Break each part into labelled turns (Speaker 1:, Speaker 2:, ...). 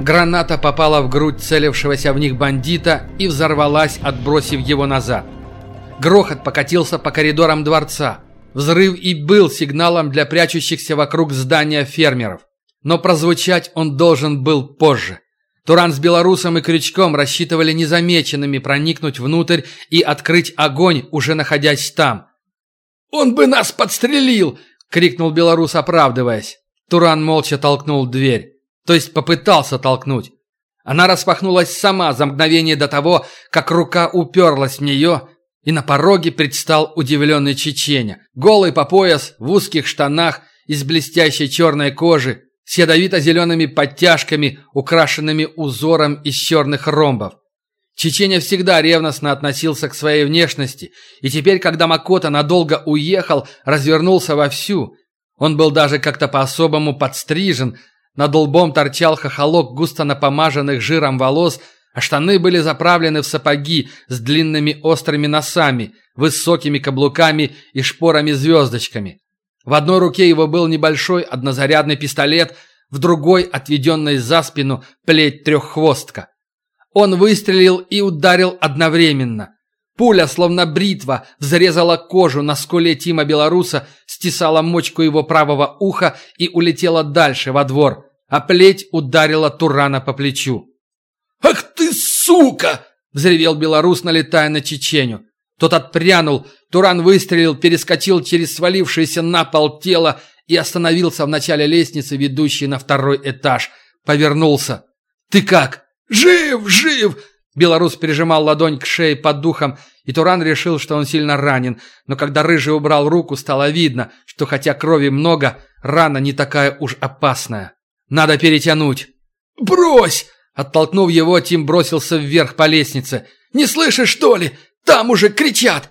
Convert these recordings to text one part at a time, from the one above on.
Speaker 1: Граната попала в грудь целившегося в них бандита и взорвалась, отбросив его назад. Грохот покатился по коридорам дворца. Взрыв и был сигналом для прячущихся вокруг здания фермеров. Но прозвучать он должен был позже. Туран с белорусом и крючком рассчитывали незамеченными проникнуть внутрь и открыть огонь, уже находясь там. «Он бы нас подстрелил!» — крикнул белорус, оправдываясь. Туран молча толкнул дверь. То есть попытался толкнуть. Она распахнулась сама за мгновение до того, как рука уперлась в нее, и на пороге предстал удивленный чеченя. Голый по пояс, в узких штанах, из блестящей черной кожи, с ядовито-зелеными подтяжками, украшенными узором из черных ромбов. Чеченя всегда ревностно относился к своей внешности, и теперь, когда Макота надолго уехал, развернулся вовсю. Он был даже как-то по-особому подстрижен, над лбом торчал хохолок густо напомаженных жиром волос, а штаны были заправлены в сапоги с длинными острыми носами, высокими каблуками и шпорами-звездочками. В одной руке его был небольшой однозарядный пистолет, в другой, отведенной за спину, плеть треххвостка. Он выстрелил и ударил одновременно. Пуля, словно бритва, взрезала кожу на скуле Тима Белоруса, стесала мочку его правого уха и улетела дальше, во двор, а плеть ударила Турана по плечу.
Speaker 2: «Ах ты, сука!» – взревел белорус, налетая на Чеченю.
Speaker 1: Тот отпрянул, Туран выстрелил, перескочил через свалившееся на пол тело и остановился в начале лестницы, ведущей на второй этаж. Повернулся. «Ты как?»
Speaker 2: «Жив, жив!»
Speaker 1: Белорус прижимал ладонь к шее под духом, и Туран решил, что он сильно ранен. Но когда Рыжий убрал руку, стало видно, что хотя крови много, рана не такая уж опасная. «Надо перетянуть!»
Speaker 2: «Брось!»
Speaker 1: Оттолкнув его, Тим бросился вверх по лестнице.
Speaker 2: «Не слышишь, что ли? Там уже кричат!»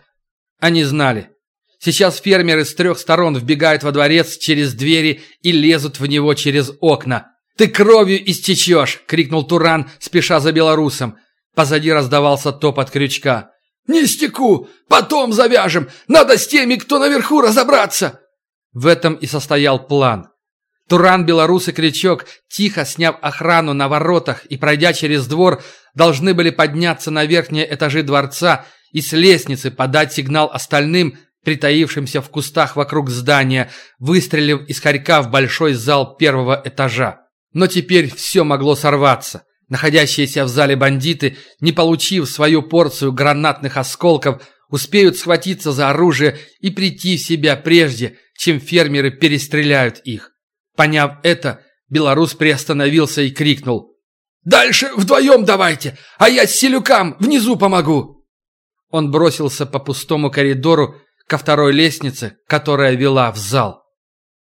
Speaker 1: Они знали. Сейчас фермеры с трех сторон вбегают во дворец через двери и лезут в него через окна. «Ты кровью истечешь!» — крикнул Туран, спеша за белорусом. Позади раздавался топот крючка.
Speaker 2: «Не стеку! Потом завяжем! Надо с теми, кто наверху, разобраться!»
Speaker 1: В этом и состоял план. Туран, белорус и крючок, тихо сняв охрану на воротах и пройдя через двор, должны были подняться на верхние этажи дворца и с лестницы подать сигнал остальным, притаившимся в кустах вокруг здания, выстрелив из хорька в большой зал первого этажа. Но теперь все могло сорваться. Находящиеся в зале бандиты, не получив свою порцию гранатных осколков, успеют схватиться за оружие и прийти в себя прежде, чем фермеры перестреляют их. Поняв это, белорус приостановился и крикнул.
Speaker 2: «Дальше вдвоем давайте, а я с селюкам внизу помогу!»
Speaker 1: Он бросился по пустому коридору ко второй лестнице, которая вела в зал.